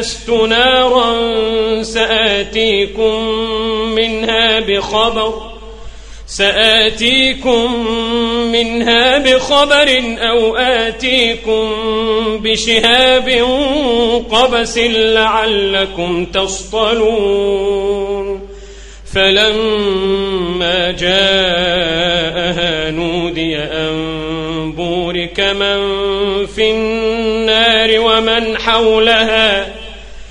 آنست نارا سآتيكم منها بخبر سآتيكم منها بخبر أو آتيكم بشهاب قبس لعلكم تصطلون. فلما جاءها نودي أن بورك من في النار ومن حولها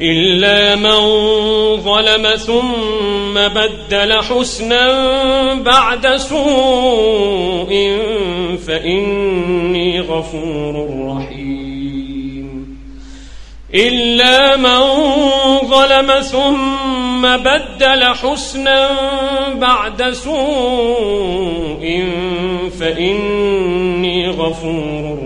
إلا من ظلم ثم بدل حسنا بعد سوء فإني غفور رحيم. إلا من ظلم ثم بدل حسنا بعد سوء فإني غفور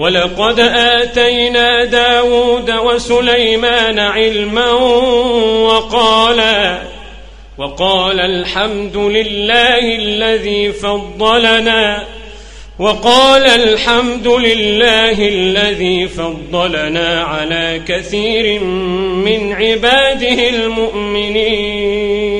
ولقد آتينا داود وسليمان علما وقالا وقال الحمد لله الذي فضلنا وقال الحمد لله الذي فضلنا على كثير من عباده المؤمنين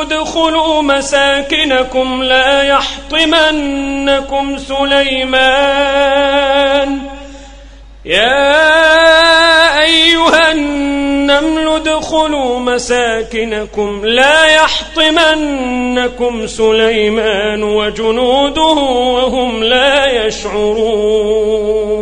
ادخلوا مساكنكم لا يحطمنكم سليمان. يا أيها النمل ادخلوا مساكنكم لا يحطمنكم سليمان وجنوده وهم لا يشعرون.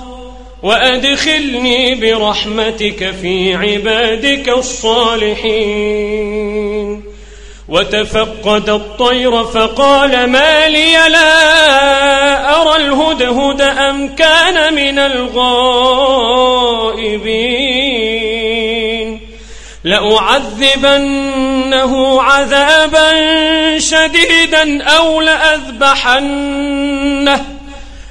وأدخلني برحمتك في عبادك الصالحين. وتفقد الطير فقال ما لي لا أرى الهدهد أم كان من الغائبين. لأعذبنه عذابا شديدا أو لأذبحنه.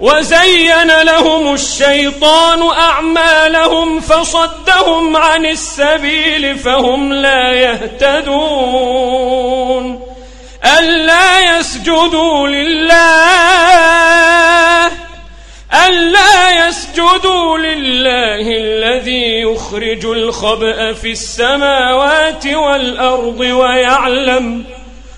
وزين لهم الشيطان أعمالهم فصدهم عن السبيل فهم لا يهتدون ألا يسجدوا لله ألا يسجدوا لله الذي يخرج الخبأ في السماوات والأرض ويعلم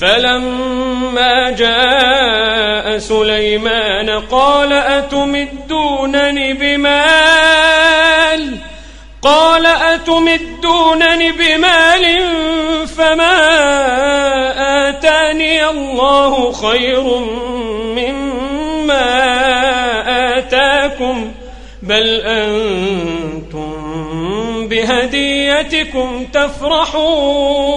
فلما جاء سليمان قال أتمدونني بمال؟ قال أتمدونني بمال فما آتاني الله خير مما آتاكم بل أنتم بهديتكم تفرحون.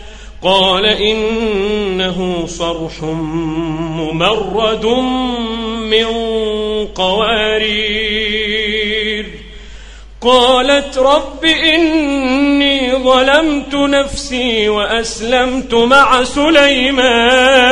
قال إنه صرح ممرد من قوارير. قالت رب إني ظلمت نفسي وأسلمت مع سليمان.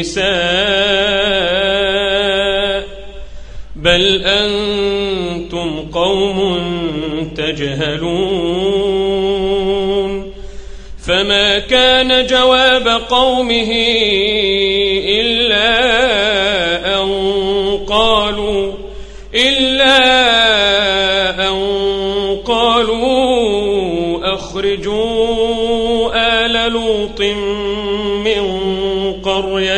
النساء بل أنتم قوم تجهلون فما كان جواب قومه إلا أن قالوا إلا أن قالوا أخرجوا آل لوط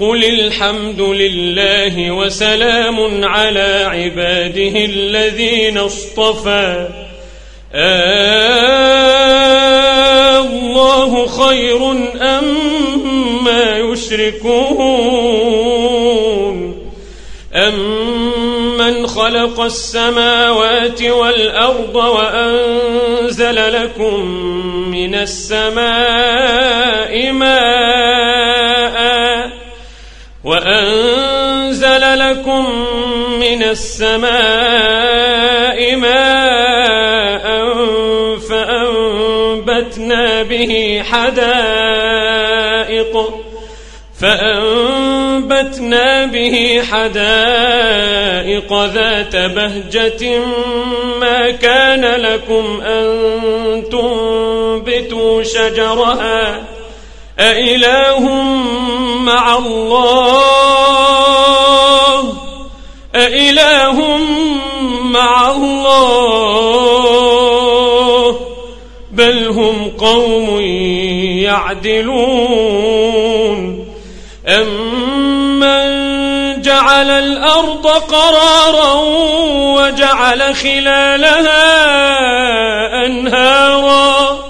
قل الحمد لله وسلام على عباده الذين اصطفى. آه الله خير أم ما يشركون أمن خلق السماوات والأرض وأنزل لكم من السماء ماء وأنزل لكم من السماء ماء فأنبتنا به حدائق فأنبتنا به حدائق ذات بهجة ما كان لكم أن تنبتوا شجرها. أإله مع الله. أإله مع الله. بل هم قوم يعدلون. أمن جعل الأرض قرارا وجعل خلالها أنهارا.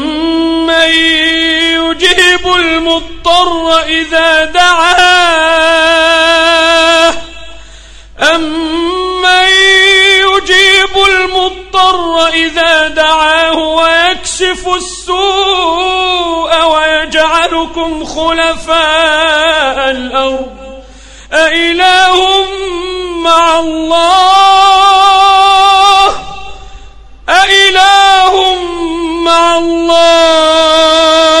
المضطر إذا دعاه. أمن يجيب المضطر إذا دعاه ويكشف السوء يجعلكم خلفاء الأرض. أإله مع الله. أإله مع الله.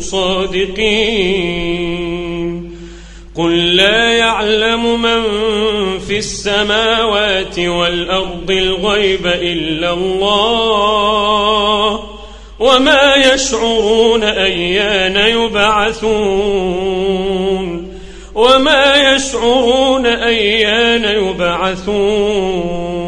صادقين. قل لا يعلم من في السماوات والأرض الغيب إلا الله وما يشعرون أيان يبعثون وما يشعرون أيان يبعثون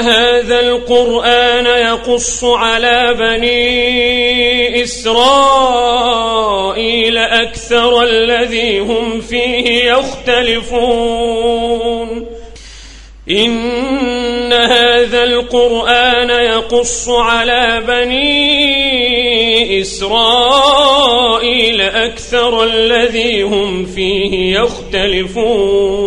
هذا القرآن يقص على بني إسرائيل أكثر الذي هم فيه يختلفون. إن هذا القرآن يقص على بني إسرائيل أكثر الذي هم فيه يختلفون.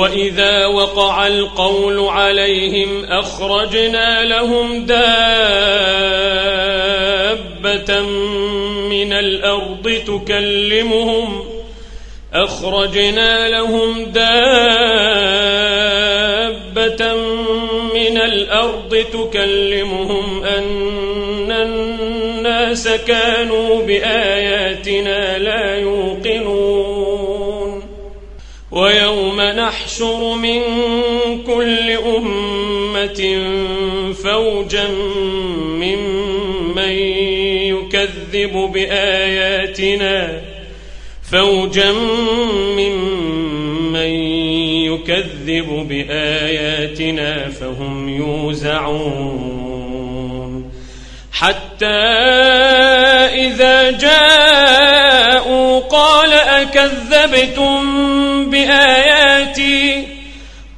وإذا وقع القول عليهم أخرجنا لهم دابة من الأرض تكلمهم أخرجنا لهم دابة من الأرض تكلمهم أن الناس كانوا بآياتنا لا يوقنون ويوم نحشر من كل أمة فوجا ممن يكذب بآياتنا فوجا ممن يكذب بآياتنا فهم يوزعون. حتى إذا جاءوا قال أكذبتم بآياتي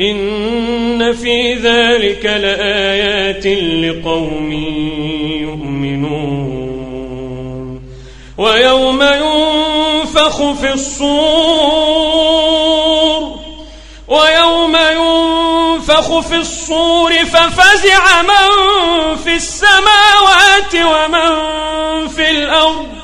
إن في ذلك لآيات لقوم يؤمنون. ويوم ينفخ في الصور ويوم ينفخ في الصور ففزع من في السماوات ومن في الأرض.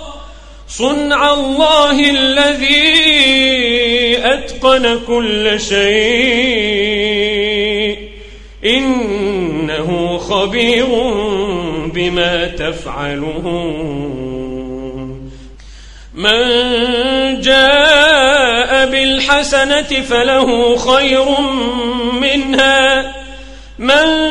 صنع الله الذي أتقن كل شيء. إنه خبير بما تفعلون من جاء بالحسنة فله خير منها. من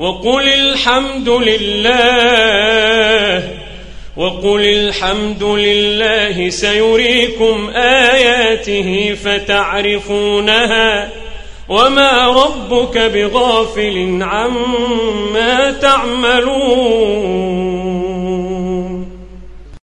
وقل الحمد لله وقل الحمد لله سيريكم آياته فتعرفونها وما ربك بغافل عما تعملون.